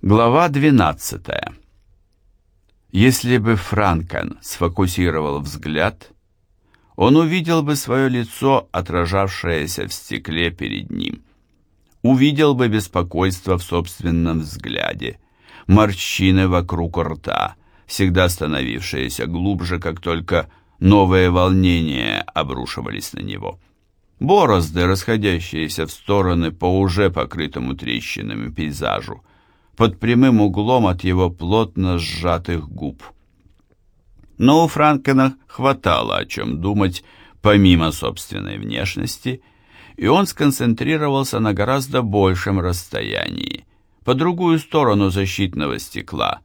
Глава 12. Если бы Франкен сфокусировал взгляд, он увидел бы свое лицо, отражавшееся в стекле перед ним. Увидел бы беспокойство в собственном взгляде, морщины вокруг рта, всегда становившиеся глубже, как только новые волнения обрушивались на него. Борозды, расходящиеся в стороны по уже покрытому трещинами пейзажу, под прямым углом от его плотно сжатых губ. Но у Франкена хватало о чем думать помимо собственной внешности, и он сконцентрировался на гораздо большем расстоянии, по другую сторону защитного стекла,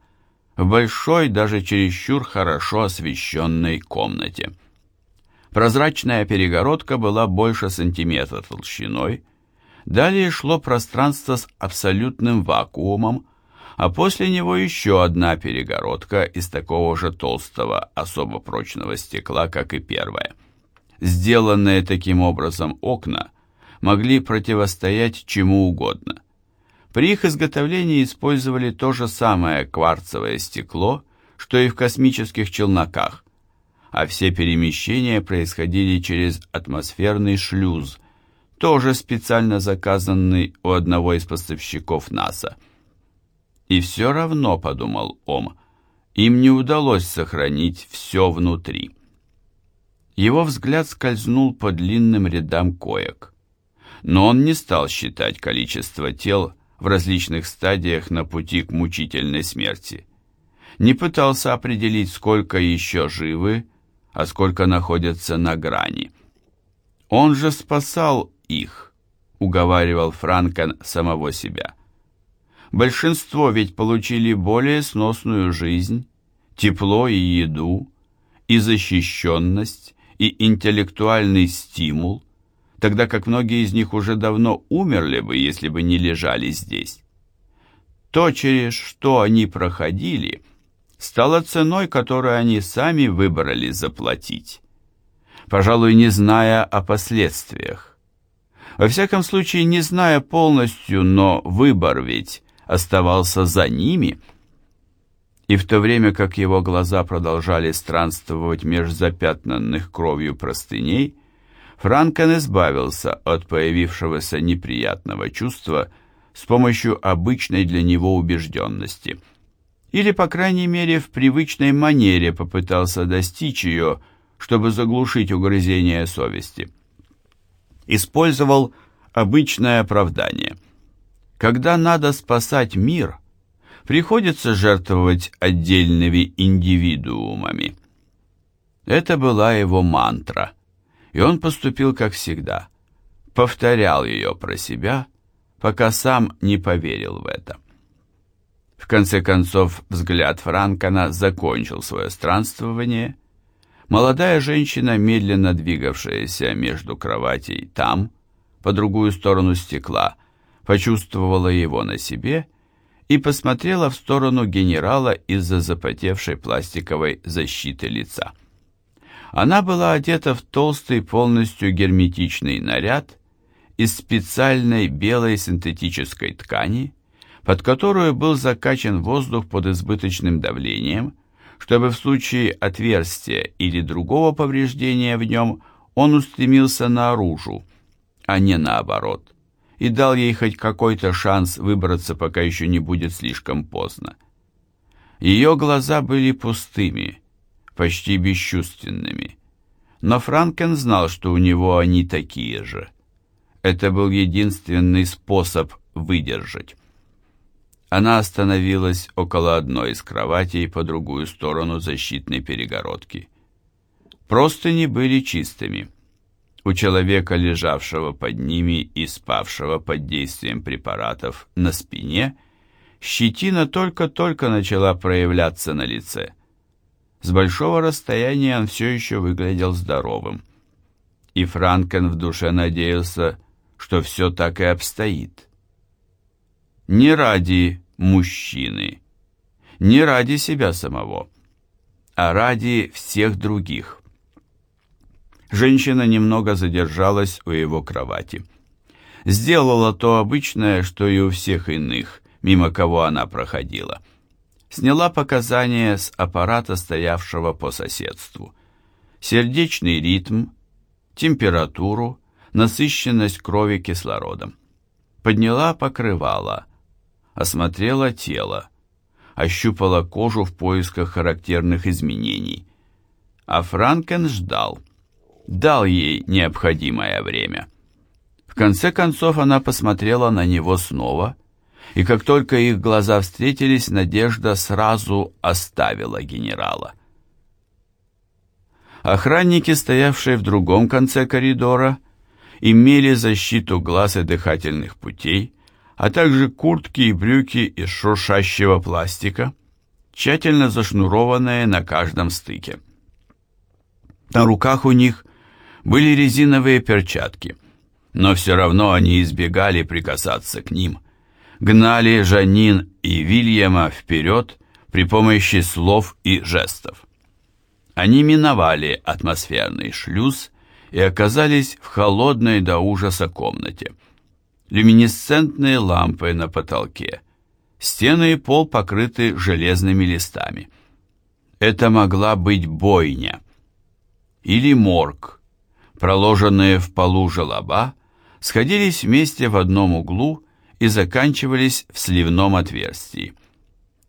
в большой, даже чересчур хорошо освещенной комнате. Прозрачная перегородка была больше сантиметра толщиной, Далее шло пространство с абсолютным вакуумом, а после него еще одна перегородка из такого же толстого, особо прочного стекла, как и первая. Сделанные таким образом окна могли противостоять чему угодно. При их изготовлении использовали то же самое кварцевое стекло, что и в космических челноках, а все перемещения происходили через атмосферный шлюз – тоже специально заказанный у одного из поставщиков НАСА. И все равно, подумал Ом, им не удалось сохранить все внутри. Его взгляд скользнул по длинным рядам коек. Но он не стал считать количество тел в различных стадиях на пути к мучительной смерти. Не пытался определить, сколько еще живы, а сколько находятся на грани. Он же спасал их, уговаривал Франкен самого себя. Большинство ведь получили более сносную жизнь, тепло и еду, и защищенность, и интеллектуальный стимул, тогда как многие из них уже давно умерли бы, если бы не лежали здесь. То, через что они проходили, стало ценой, которую они сами выбрали заплатить, пожалуй, не зная о последствиях. Во всяком случае, не зная полностью, но выбор ведь оставался за ними. И в то время как его глаза продолжали странствовать меж запятнанных кровью простыней, Франкен избавился от появившегося неприятного чувства с помощью обычной для него убежденности. Или, по крайней мере, в привычной манере попытался достичь ее, чтобы заглушить угрызение совести использовал обычное оправдание. Когда надо спасать мир, приходится жертвовать отдельными индивидуумами. Это была его мантра, и он поступил как всегда. Повторял ее про себя, пока сам не поверил в это. В конце концов, взгляд Франкона закончил свое странствование – Молодая женщина, медленно двигавшаяся между кроватей там, по другую сторону стекла, почувствовала его на себе и посмотрела в сторону генерала из-за запотевшей пластиковой защиты лица. Она была одета в толстый, полностью герметичный наряд из специальной белой синтетической ткани, под которую был закачан воздух под избыточным давлением, чтобы в случае отверстия или другого повреждения в нем он устремился наружу, а не наоборот, и дал ей хоть какой-то шанс выбраться, пока еще не будет слишком поздно. Ее глаза были пустыми, почти бесчувственными, но Франкен знал, что у него они такие же. Это был единственный способ выдержать. Она остановилась около одной из кроватей по другую сторону защитной перегородки. Простыни были чистыми. У человека, лежавшего под ними и спавшего под действием препаратов на спине, щетина только-только начала проявляться на лице. С большого расстояния он все еще выглядел здоровым. И Франкен в душе надеялся, что все так и обстоит. Не ради мужчины. Не ради себя самого, а ради всех других. Женщина немного задержалась у его кровати. Сделала то обычное, что и у всех иных, мимо кого она проходила, сняла показания с аппарата, стоявшего по соседству. Сердечный ритм, температуру, насыщенность крови кислородом. Подняла покрывало, осмотрела тело, ощупала кожу в поисках характерных изменений. А Франкен ждал, дал ей необходимое время. В конце концов она посмотрела на него снова, и как только их глаза встретились, Надежда сразу оставила генерала. Охранники, стоявшие в другом конце коридора, имели защиту глаз и дыхательных путей, а также куртки и брюки из шуршащего пластика, тщательно зашнурованные на каждом стыке. На руках у них были резиновые перчатки, но все равно они избегали прикасаться к ним, гнали Жанин и Вильяма вперед при помощи слов и жестов. Они миновали атмосферный шлюз и оказались в холодной до ужаса комнате. Люминесцентные лампы на потолке, стены и пол покрыты железными листами. Это могла быть бойня или морг. Проложенные в полу желоба сходились вместе в одном углу и заканчивались в сливном отверстии.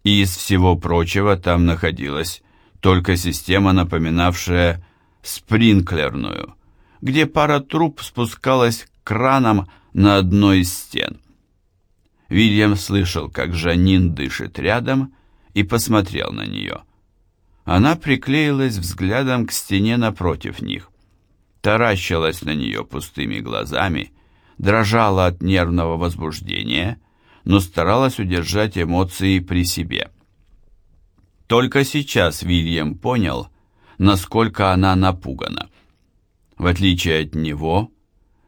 И из всего прочего там находилась только система, напоминавшая спринклерную, где пара труб спускалась к кранам на одной из стен. Вильям слышал, как Жанин дышит рядом, и посмотрел на нее. Она приклеилась взглядом к стене напротив них, таращилась на нее пустыми глазами, дрожала от нервного возбуждения, но старалась удержать эмоции при себе. Только сейчас Вильям понял, насколько она напугана. В отличие от него,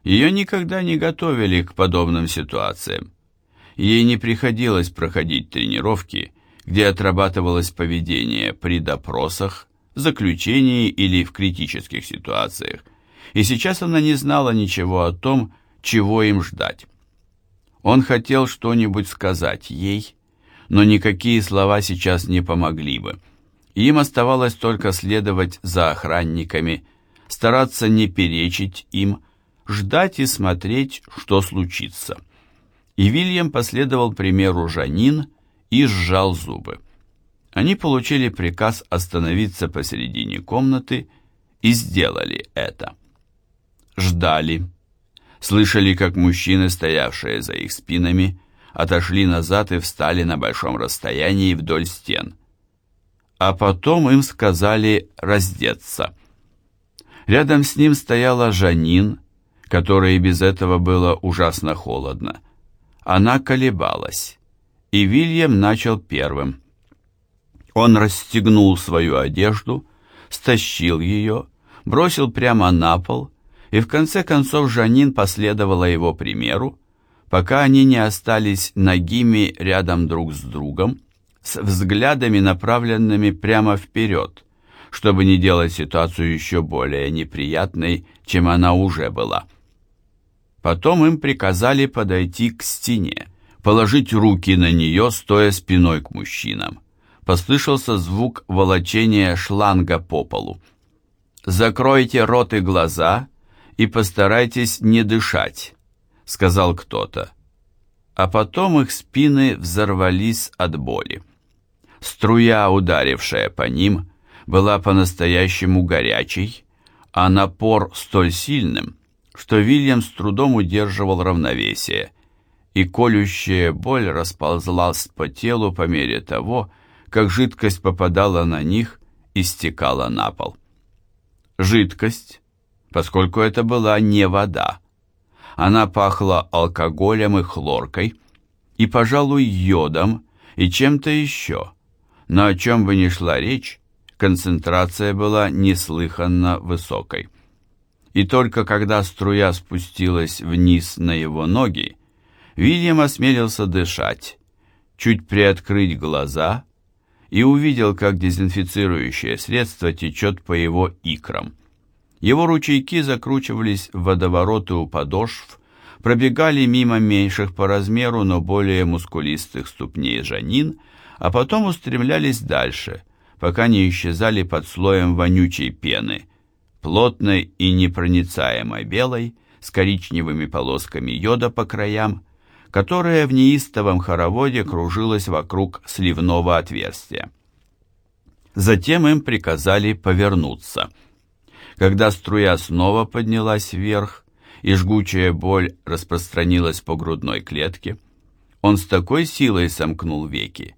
ее никогда не готовили к подобным ситуациям. Ей не приходилось проходить тренировки, где отрабатывалось поведение при допросах, заключении или в критических ситуациях, и сейчас она не знала ничего о том, чего им ждать. Он хотел что-нибудь сказать ей, но никакие слова сейчас не помогли бы. Им оставалось только следовать за охранниками, стараться не перечить им, ждать и смотреть, что случится. И Вильям последовал примеру Жанин и сжал зубы. Они получили приказ остановиться посередине комнаты и сделали это. Ждали. Слышали, как мужчины, стоявшие за их спинами, отошли назад и встали на большом расстоянии вдоль стен. А потом им сказали раздеться. Рядом с ним стояла Жанин, которой без этого было ужасно холодно. Она колебалась, и Вильям начал первым. Он расстегнул свою одежду, стащил ее, бросил прямо на пол, и в конце концов Жанин последовала его примеру, пока они не остались нагими рядом друг с другом, с взглядами направленными прямо вперед, чтобы не делать ситуацию еще более неприятной, чем она уже была. Потом им приказали подойти к стене, положить руки на нее, стоя спиной к мужчинам. Послышался звук волочения шланга по полу. «Закройте рот и глаза и постарайтесь не дышать», сказал кто-то. А потом их спины взорвались от боли. Струя, ударившая по ним, была по-настоящему горячей, а напор столь сильным, что Вильям с трудом удерживал равновесие, и колющая боль расползлась по телу по мере того, как жидкость попадала на них и стекала на пол. Жидкость, поскольку это была не вода, она пахла алкоголем и хлоркой, и, пожалуй, йодом и чем-то еще. Но о чем бы ни шла речь, концентрация была неслыханно высокой. И только когда струя спустилась вниз на его ноги, Вильям осмелился дышать, чуть приоткрыть глаза и увидел, как дезинфицирующее средство течет по его икрам. Его ручейки закручивались в водовороты у подошв, пробегали мимо меньших по размеру, но более мускулистых ступней Жанин, а потом устремлялись дальше, пока не исчезали под слоем вонючей пены, плотной и непроницаемой белой, с коричневыми полосками йода по краям, которая в неистовом хороводе кружилась вокруг сливного отверстия. Затем им приказали повернуться. Когда струя снова поднялась вверх, и жгучая боль распространилась по грудной клетке, он с такой силой сомкнул веки,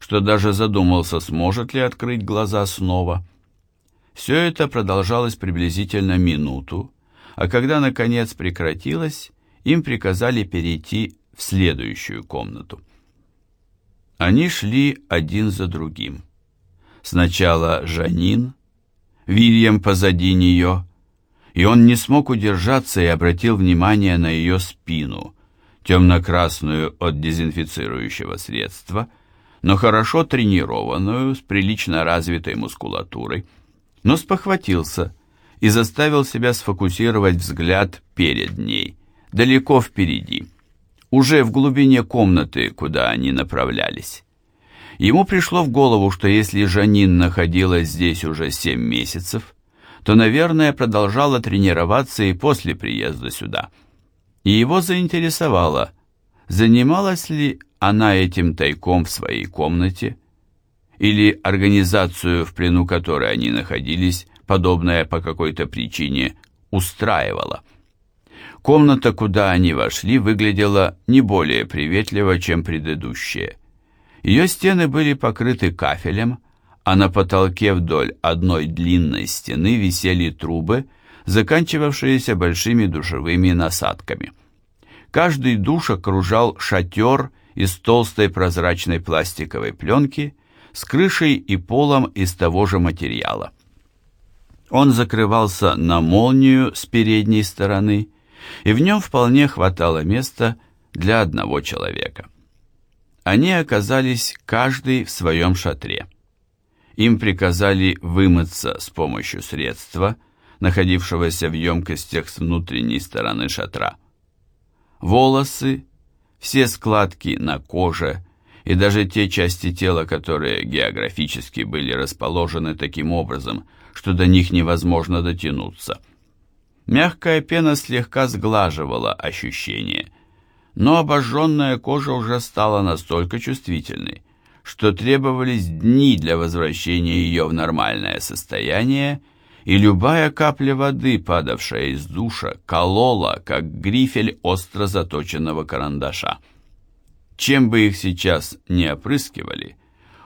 что даже задумался, сможет ли открыть глаза снова. Все это продолжалось приблизительно минуту, а когда наконец прекратилось, им приказали перейти в следующую комнату. Они шли один за другим. Сначала Жанин, Вильям позади нее, и он не смог удержаться и обратил внимание на ее спину, темно-красную от дезинфицирующего средства, но хорошо тренированную, с прилично развитой мускулатурой, но спохватился и заставил себя сфокусировать взгляд перед ней, далеко впереди, уже в глубине комнаты, куда они направлялись. Ему пришло в голову, что если Жанин находилась здесь уже семь месяцев, то, наверное, продолжала тренироваться и после приезда сюда. И его заинтересовало, занималась ли она этим тайком в своей комнате, или организацию, в плену которой они находились, подобное по какой-то причине устраивала. Комната, куда они вошли, выглядела не более приветливо, чем предыдущая. Ее стены были покрыты кафелем, а на потолке вдоль одной длинной стены висели трубы, заканчивавшиеся большими душевыми насадками. Каждый душ окружал шатер из толстой прозрачной пластиковой пленки с крышей и полом из того же материала. Он закрывался на молнию с передней стороны, и в нем вполне хватало места для одного человека. Они оказались каждый в своем шатре. Им приказали вымыться с помощью средства, находившегося в емкостях с внутренней стороны шатра. Волосы, все складки на коже и даже те части тела, которые географически были расположены таким образом, что до них невозможно дотянуться. Мягкая пена слегка сглаживала ощущение, но обожженная кожа уже стала настолько чувствительной, что требовались дни для возвращения ее в нормальное состояние, и любая капля воды, падавшая из душа, колола, как грифель остро заточенного карандаша. Чем бы их сейчас не опрыскивали,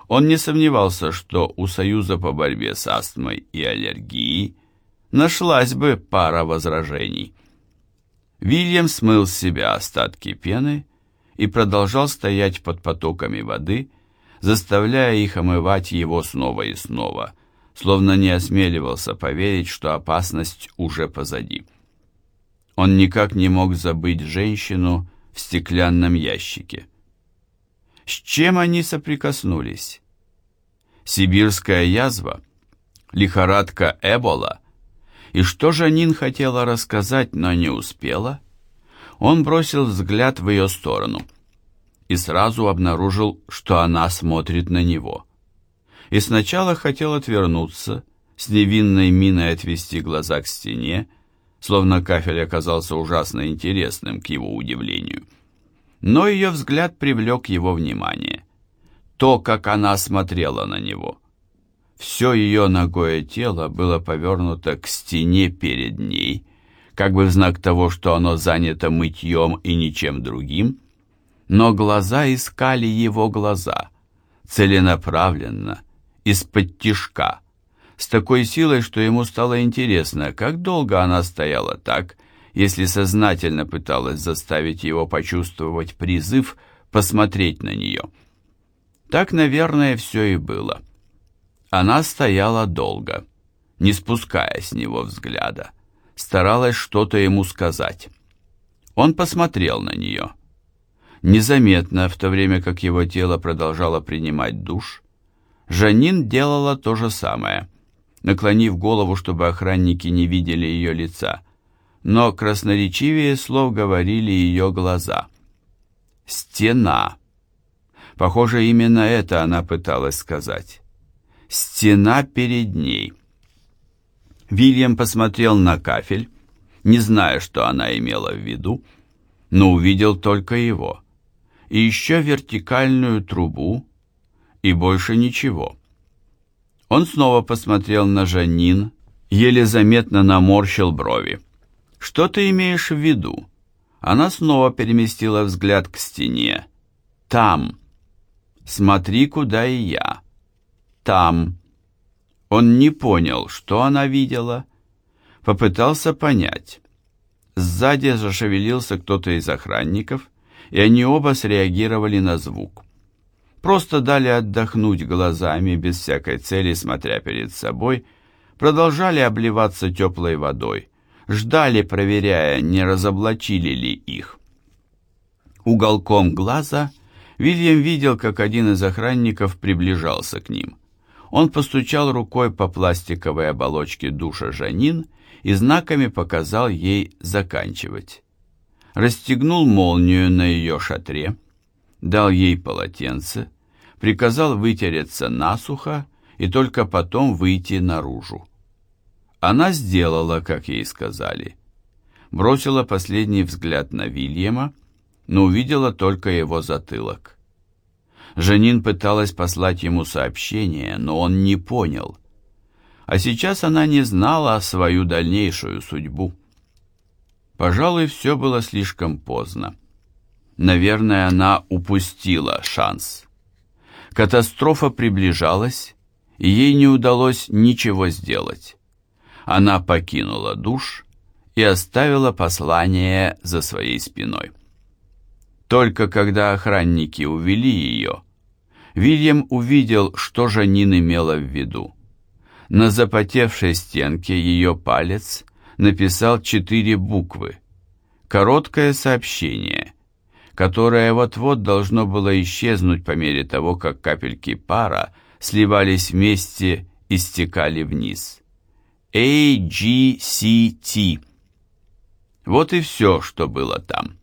он не сомневался, что у Союза по борьбе с астмой и аллергией нашлась бы пара возражений. Вильям смыл с себя остатки пены и продолжал стоять под потоками воды, заставляя их омывать его снова и снова, словно не осмеливался поверить, что опасность уже позади. Он никак не мог забыть женщину в стеклянном ящике. С чем они соприкоснулись? сибирская язва, лихорадка Эбола. И что же Нин хотела рассказать, но не успела? Он бросил взгляд в ее сторону и сразу обнаружил, что она смотрит на него. И сначала хотел отвернуться, с невинной миной отвести глаза к стене, словно кафель оказался ужасно интересным к его удивлению. Но ее взгляд привлек его внимание то, как она смотрела на него. Все ее ногое тело было повернуто к стене перед ней, как бы в знак того, что оно занято мытьем и ничем другим, но глаза искали его глаза, целенаправленно, из-под тишка, с такой силой, что ему стало интересно, как долго она стояла так, если сознательно пыталась заставить его почувствовать призыв посмотреть на нее. Так, наверное, все и было. Она стояла долго, не спуская с него взгляда, старалась что-то ему сказать. Он посмотрел на нее. Незаметно, в то время как его тело продолжало принимать душ, Жанин делала то же самое, наклонив голову, чтобы охранники не видели ее лица, но красноречивее слов говорили ее глаза. «Стена». Похоже, именно это она пыталась сказать. «Стена перед ней». Вильям посмотрел на кафель, не зная, что она имела в виду, но увидел только его. И еще вертикальную трубу, и больше ничего. Он снова посмотрел на Жанин, еле заметно наморщил брови. «Что ты имеешь в виду?» Она снова переместила взгляд к стене. «Там. Смотри, куда и я. Там». Он не понял, что она видела. Попытался понять. Сзади зашевелился кто-то из охранников, и они оба среагировали на звук. Просто дали отдохнуть глазами, без всякой цели, смотря перед собой, продолжали обливаться теплой водой, ждали, проверяя, не разоблачили ли их. Уголком глаза Вильям видел, как один из охранников приближался к ним. Он постучал рукой по пластиковой оболочке душа Жанин и знаками показал ей заканчивать. Расстегнул молнию на ее шатре, дал ей полотенце, приказал вытереться насухо и только потом выйти наружу. Она сделала, как ей сказали. Бросила последний взгляд на Вильяма, но увидела только его затылок. Жанин пыталась послать ему сообщение, но он не понял. А сейчас она не знала свою дальнейшую судьбу. Пожалуй, все было слишком поздно. Наверное, она упустила шанс. Катастрофа приближалась, и ей не удалось ничего сделать. Она покинула душ и оставила послание за своей спиной. Только когда охранники увели ее, Вильям увидел, что Жанин имела в виду. На запотевшей стенке ее палец написал четыре буквы. Короткое сообщение, которое вот-вот должно было исчезнуть по мере того, как капельки пара сливались вместе и стекали вниз. AGCT. Вот и все, что было там.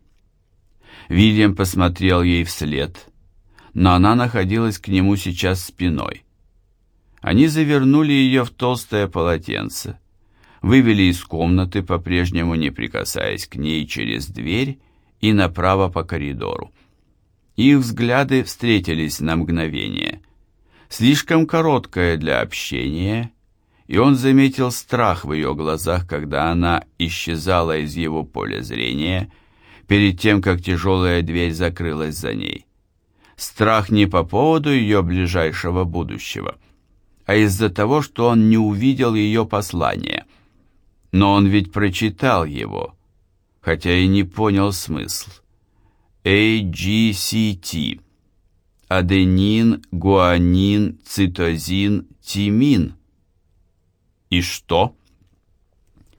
Вильям посмотрел ей вслед, но она находилась к нему сейчас спиной. Они завернули ее в толстое полотенце, вывели из комнаты, по-прежнему не прикасаясь к ней через дверь и направо по коридору. Их взгляды встретились на мгновение. Слишком короткое для общения, и он заметил страх в ее глазах, когда она исчезала из его поля зрения, перед тем, как тяжелая дверь закрылась за ней. Страх не по поводу ее ближайшего будущего, а из-за того, что он не увидел ее послания. Но он ведь прочитал его, хотя и не понял смысл. AGCT Аденин, гуанин, цитозин, тимин. И что?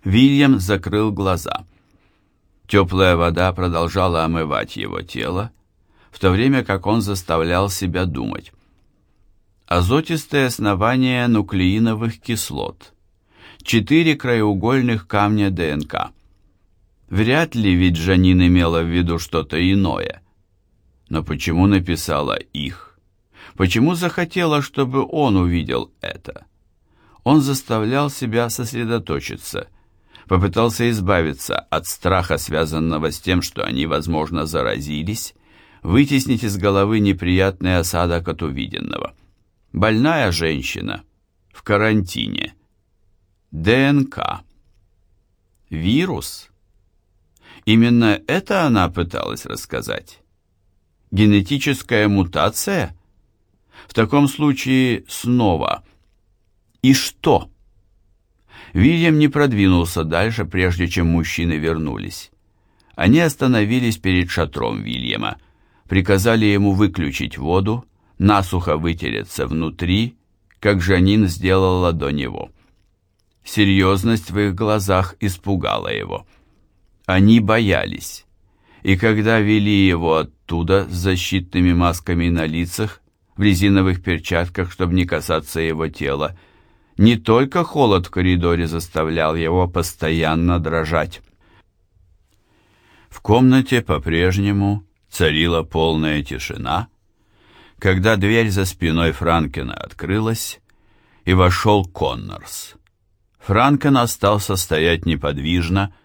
Вильям закрыл глаза. Теплая вода продолжала омывать его тело, в то время как он заставлял себя думать. Азотистые основания нуклеиновых кислот. Четыре краеугольных камня ДНК. Вряд ли ведь Жанин имела в виду что-то иное. Но почему написала их? Почему захотела, чтобы он увидел это? Он заставлял себя сосредоточиться – попытался избавиться от страха, связанного с тем, что они, возможно, заразились, вытеснить из головы неприятный осадок от увиденного. Больная женщина в карантине. ДНК. Вирус. Именно это она пыталась рассказать. Генетическая мутация? В таком случае снова. И что? Вильям не продвинулся дальше, прежде чем мужчины вернулись. Они остановились перед шатром Вильяма, приказали ему выключить воду, насухо вытереться внутри, как Жанин сделала до него. Серьезность в их глазах испугала его. Они боялись. И когда вели его оттуда с защитными масками на лицах, в резиновых перчатках, чтобы не касаться его тела, не только холод в коридоре заставлял его постоянно дрожать. В комнате по-прежнему царила полная тишина, когда дверь за спиной Франкена открылась, и вошел Коннорс. Франкен остался стоять неподвижно,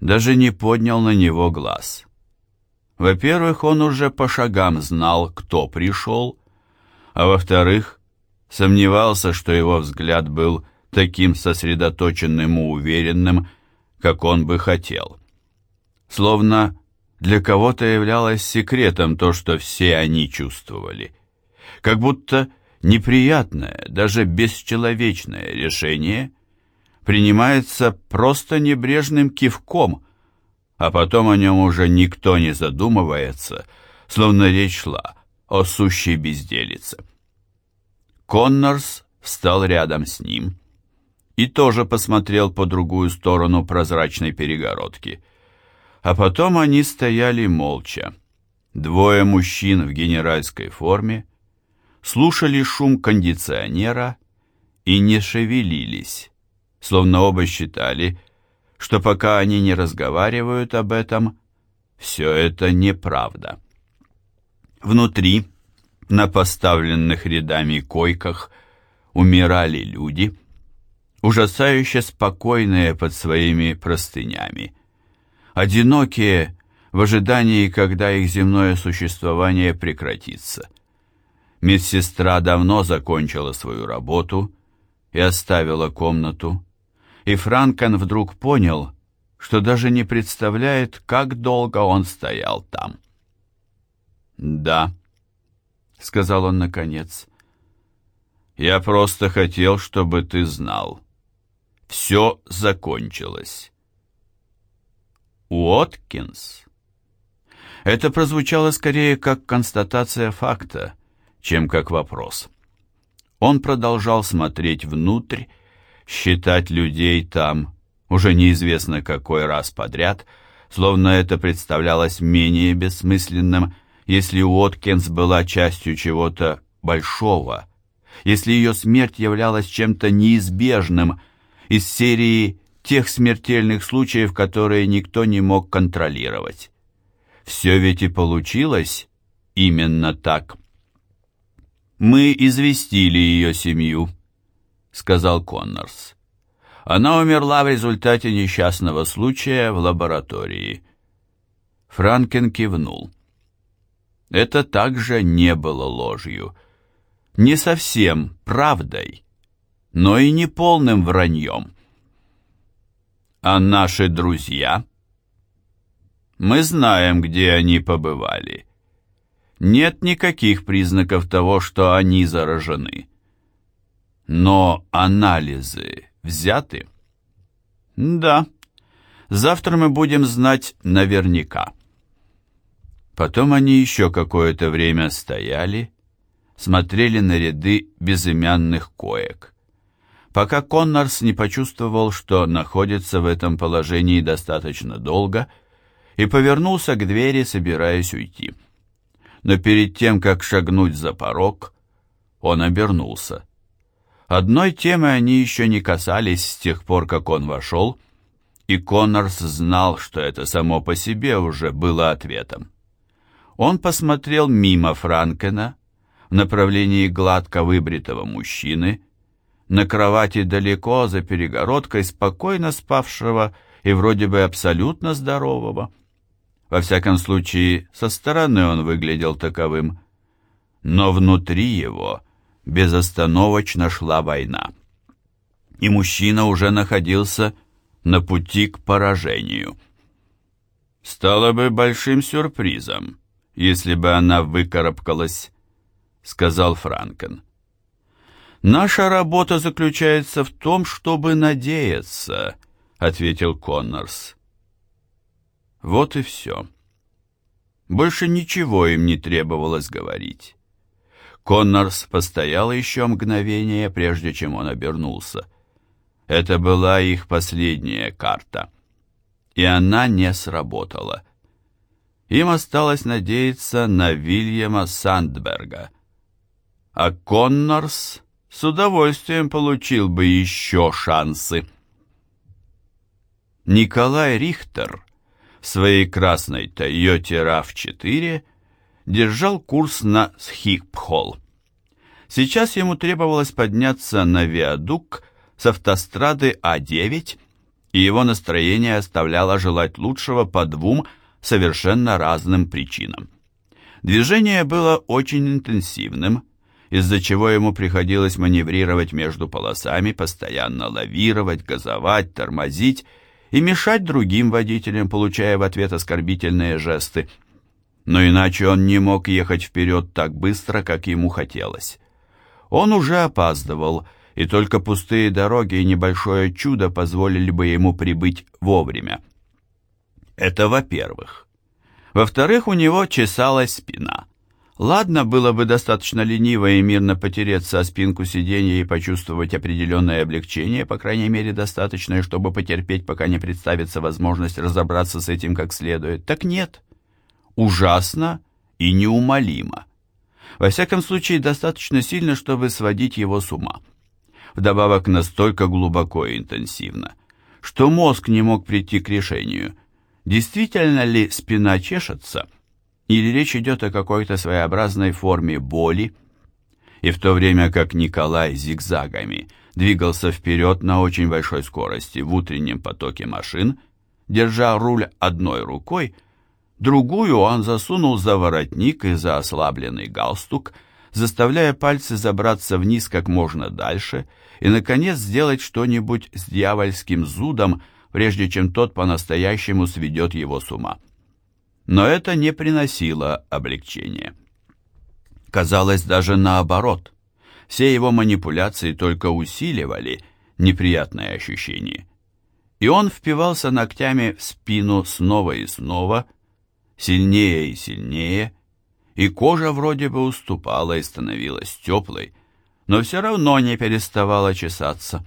даже не поднял на него глаз. Во-первых, он уже по шагам знал, кто пришел, а во-вторых, сомневался, что его взгляд был таким сосредоточенным и уверенным, как он бы хотел. Словно для кого-то являлось секретом то, что все они чувствовали. Как будто неприятное, даже бесчеловечное решение принимается просто небрежным кивком, а потом о нем уже никто не задумывается, словно речь шла о сущей безделице. Коннорс встал рядом с ним и тоже посмотрел по другую сторону прозрачной перегородки. А потом они стояли молча. Двое мужчин в генеральской форме слушали шум кондиционера и не шевелились, словно оба считали, что пока они не разговаривают об этом, все это неправда. Внутри, на поставленных рядами койках, умирали люди, ужасающе спокойные под своими простынями, одинокие в ожидании, когда их земное существование прекратится. Медсестра давно закончила свою работу и оставила комнату, и Франкен вдруг понял, что даже не представляет, как долго он стоял там. «Да», — сказал он наконец, — «я просто хотел, чтобы ты знал. Все закончилось». «Уоткинс?» Это прозвучало скорее как констатация факта, чем как вопрос. Он продолжал смотреть внутрь, считать людей там, уже неизвестно какой раз подряд, словно это представлялось менее бессмысленным, если Уоткинс была частью чего-то большого, если ее смерть являлась чем-то неизбежным из серии тех смертельных случаев, которые никто не мог контролировать. Все ведь и получилось именно так. «Мы известили ее семью», — сказал Коннорс. Она умерла в результате несчастного случая в лаборатории. Франкен кивнул. Это также не было ложью. Не совсем правдой, но и не полным враньем. А наши друзья? Мы знаем, где они побывали. Нет никаких признаков того, что они заражены. Но анализы взяты? Да. Завтра мы будем знать наверняка. Потом они еще какое-то время стояли, смотрели на ряды безымянных коек, пока Коннорс не почувствовал, что находится в этом положении достаточно долго, и повернулся к двери, собираясь уйти. Но перед тем, как шагнуть за порог, он обернулся. Одной темы они еще не касались с тех пор, как он вошел, и Коннорс знал, что это само по себе уже было ответом. Он посмотрел мимо Франкена в направлении гладко выбритого мужчины, на кровати далеко за перегородкой спокойно спавшего и вроде бы абсолютно здорового. Во всяком случае, со стороны он выглядел таковым. Но внутри его безостановочно шла война. И мужчина уже находился на пути к поражению. Стало бы большим сюрпризом, если бы она выкарабкалась, сказал Франкен. Наша работа заключается в том, чтобы надеяться, ответил Коннорс. Вот и все. Больше ничего им не требовалось говорить. Коннорс постоял еще мгновение, прежде чем он обернулся. Это была их последняя карта. И она не сработала. Им осталось надеяться на Вильяма Сандберга. А Коннорс с удовольствием получил бы еще шансы. Николай Рихтер в своей красной Toyota RAV4 держал курс на Схипхолл. Сейчас ему требовалось подняться на виадук с автострады А9, и его настроение оставляло желать лучшего по двум совершенно разным причинам. Движение было очень интенсивным, из-за чего ему приходилось маневрировать между полосами, постоянно лавировать, газовать, тормозить и мешать другим водителям, получая в ответ оскорбительные жесты. Но иначе он не мог ехать вперед так быстро, как ему хотелось. Он уже опаздывал, и только пустые дороги и небольшое чудо позволили бы ему прибыть вовремя. Это во-первых. Во-вторых, у него чесалась спина. Ладно, было бы достаточно лениво и мирно потереться о спинку сиденья и почувствовать определенное облегчение, по крайней мере достаточное, чтобы потерпеть, пока не представится возможность разобраться с этим как следует. Так нет. Ужасно и неумолимо. Во всяком случае, достаточно сильно, чтобы сводить его с ума. Вдобавок настолько глубоко и интенсивно, что мозг не мог прийти к решению, действительно ли спина чешется, или речь идет о какой-то своеобразной форме боли, и в то время как Николай зигзагами двигался вперед на очень большой скорости в утреннем потоке машин, держа руль одной рукой, Другую он засунул за воротник и за ослабленный галстук, заставляя пальцы забраться вниз как можно дальше и, наконец, сделать что-нибудь с дьявольским зудом, прежде чем тот по-настоящему сведет его с ума. Но это не приносило облегчения. Казалось, даже наоборот. Все его манипуляции только усиливали неприятное ощущение. И он впивался ногтями в спину снова и снова, сильнее и сильнее, и кожа вроде бы уступала и становилась теплой, но все равно не переставала чесаться,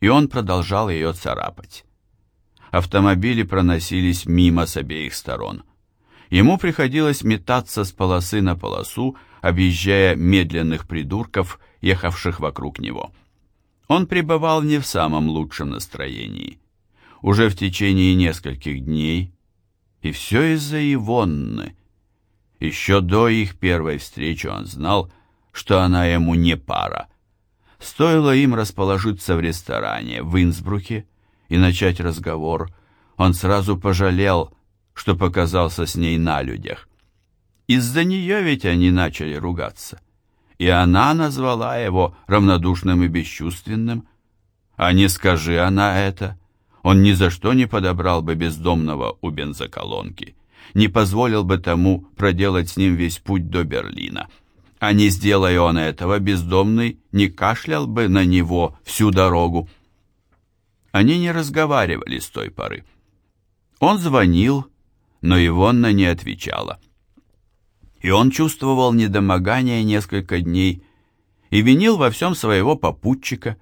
и он продолжал ее царапать. Автомобили проносились мимо с обеих сторон. Ему приходилось метаться с полосы на полосу, объезжая медленных придурков, ехавших вокруг него. Он пребывал не в самом лучшем настроении. Уже в течение нескольких дней и все из-за Ивонны. Еще до их первой встречи он знал, что она ему не пара. Стоило им расположиться в ресторане в Инсбруке и начать разговор, он сразу пожалел, что показался с ней на людях. Из-за нее ведь они начали ругаться. И она назвала его равнодушным и бесчувственным. А не скажи она это, он ни за что не подобрал бы бездомного у бензоколонки, не позволил бы тому проделать с ним весь путь до Берлина. А не сделая он этого, бездомный не кашлял бы на него всю дорогу. Они не разговаривали с той поры. Он звонил, но Ивонна не отвечала. И он чувствовал недомогание несколько дней и винил во всем своего попутчика.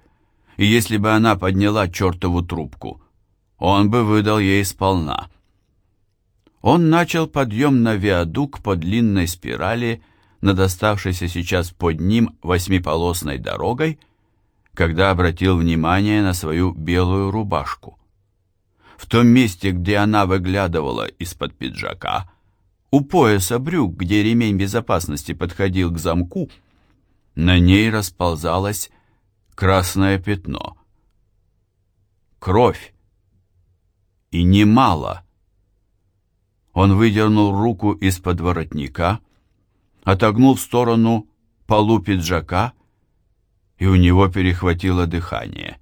И если бы она подняла чертову трубку, он бы выдал ей сполна. Он начал подъем на виадук по длинной спирали над оставшейся сейчас под ним восьмиполосной дорогой, когда обратил внимание на свою белую рубашку. В том месте, где она выглядывала из-под пиджака, у пояса брюк, где ремень безопасности подходил к замку, на ней расползалось красное пятно. Кровь и немало. Он выдернул руку из-под воротника, отогнул в сторону полу пиджака, и у него перехватило дыхание.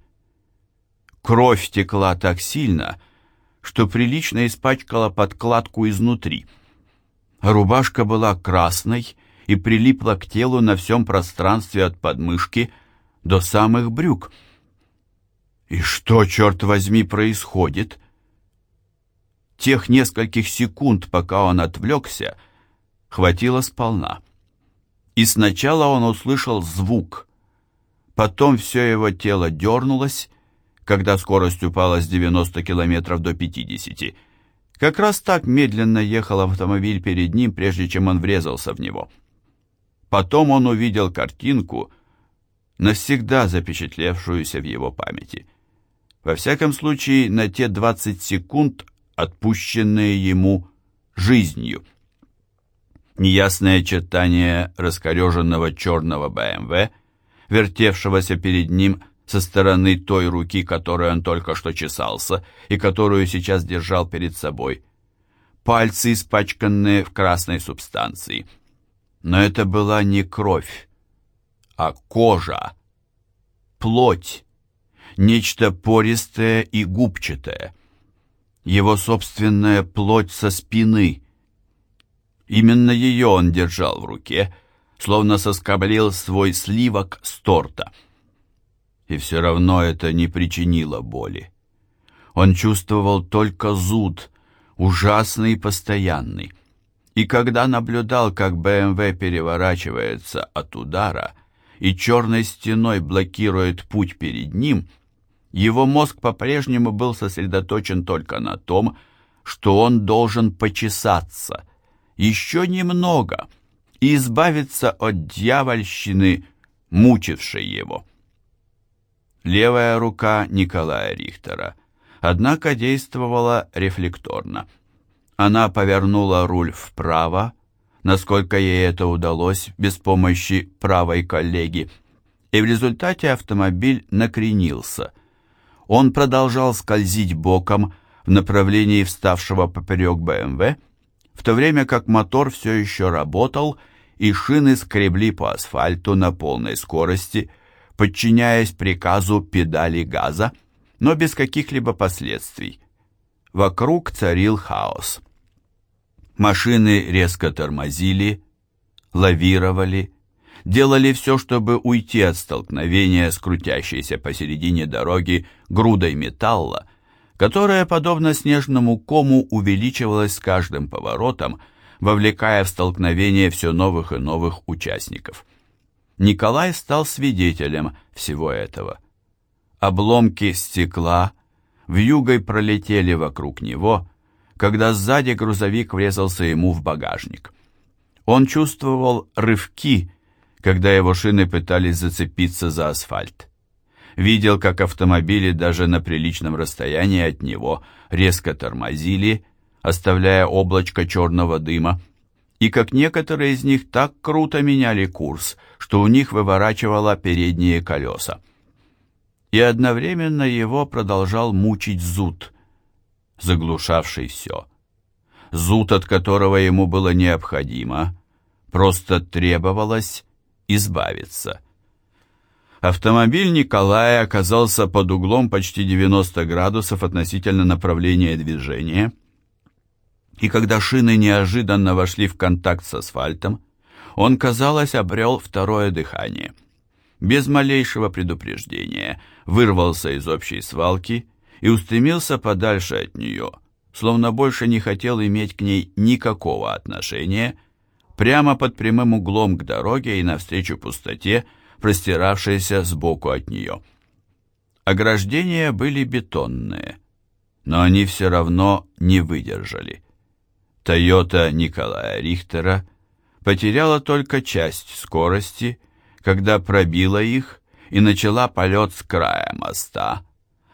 Кровь текла так сильно, что прилично испачкала подкладку изнутри. рубашка была красной и прилипла к телу на всем пространстве от подмышки до самых брюк. И что, черт возьми, происходит? Тех нескольких секунд, пока он отвлекся, хватило сполна. И сначала он услышал звук, потом все его тело дернулось, когда скорость упала с 90 километров до 50. Как раз так медленно ехал автомобиль перед ним, прежде чем он врезался в него. Потом он увидел картинку, навсегда запечатлевшуюся в его памяти. Во всяком случае, на те 20 секунд отпущенные ему жизнью. Неясное очертания раскореженного черного БМВ, вертевшегося перед ним со стороны той руки, которой он только что чесался и которую сейчас держал перед собой. Пальцы, испачканные в красной субстанции. Но это была не кровь, а кожа, плоть, нечто пористое и губчатое. Его собственная плоть со спины. Именно ее он держал в руке, словно соскоблил свой сливок с торта — и все равно это не причинило боли. Он чувствовал только зуд, ужасный и постоянный. И когда наблюдал, как БМВ переворачивается от удара и черной стеной блокирует путь перед ним, его мозг по-прежнему был сосредоточен только на том, что он должен почесаться, еще немного, и избавиться от дьявольщины, мучившей его левая рука Николая Рихтера, однако действовала рефлекторно. Она повернула руль вправо, насколько ей это удалось без помощи правой коллеги, и в результате автомобиль накренился. Он продолжал скользить боком в направлении вставшего поперек БМВ, в то время как мотор все еще работал, и шины скребли по асфальту на полной скорости – подчиняясь приказу педали газа, но без каких-либо последствий. Вокруг царил хаос. Машины резко тормозили, лавировали, делали все, чтобы уйти от столкновения с крутящейся посередине дороги грудой металла, которая, подобно снежному кому, увеличивалась с каждым поворотом, вовлекая в столкновение все новых и новых участников. Николай стал свидетелем всего этого. Обломки стекла вьюгой пролетели вокруг него, когда сзади грузовик врезался ему в багажник. Он чувствовал рывки, когда его шины пытались зацепиться за асфальт. Видел, как автомобили даже на приличном расстоянии от него резко тормозили, оставляя облачко черного дыма, и как некоторые из них так круто меняли курс, что у них выворачивало передние колеса. И одновременно его продолжал мучить зуд, заглушавший все. Зуд, от которого ему было необходимо, просто требовалось избавиться. Автомобиль Николая оказался под углом почти 90 градусов относительно направления движения – и когда шины неожиданно вошли в контакт с асфальтом, он, казалось, обрел второе дыхание. Без малейшего предупреждения вырвался из общей свалки и устремился подальше от нее, словно больше не хотел иметь к ней никакого отношения, прямо под прямым углом к дороге и навстречу пустоте, простиравшейся сбоку от нее. Ограждения были бетонные, но они все равно не выдержали. Тойота Николая Рихтера потеряла только часть скорости, когда пробила их и начала полет с края моста,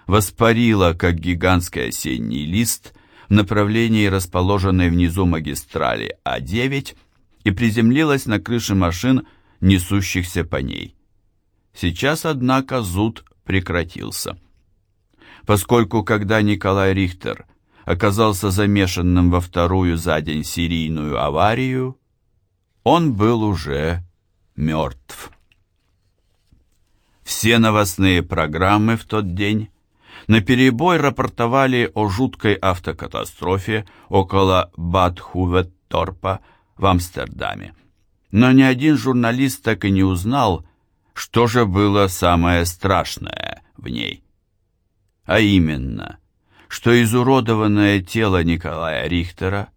воспарила, как гигантский осенний лист, в направлении расположенной внизу магистрали А9 и приземлилась на крыше машин, несущихся по ней. Сейчас, однако, зуд прекратился. Поскольку, когда Николай Рихтер оказался замешанным во вторую за день серийную аварию, он был уже мертв. Все новостные программы в тот день наперебой рапортовали о жуткой автокатастрофе около Бад-Хуветторпа в Амстердаме. Но ни один журналист так и не узнал, что же было самое страшное в ней. А именно – что изуродованное тело Николая Рихтера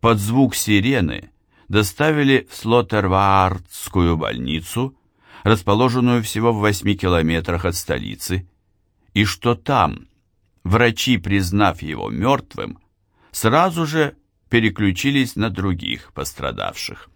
под звук сирены доставили в Слоттерваардскую больницу, расположенную всего в восьми километрах от столицы, и что там, врачи, признав его мертвым, сразу же переключились на других пострадавших.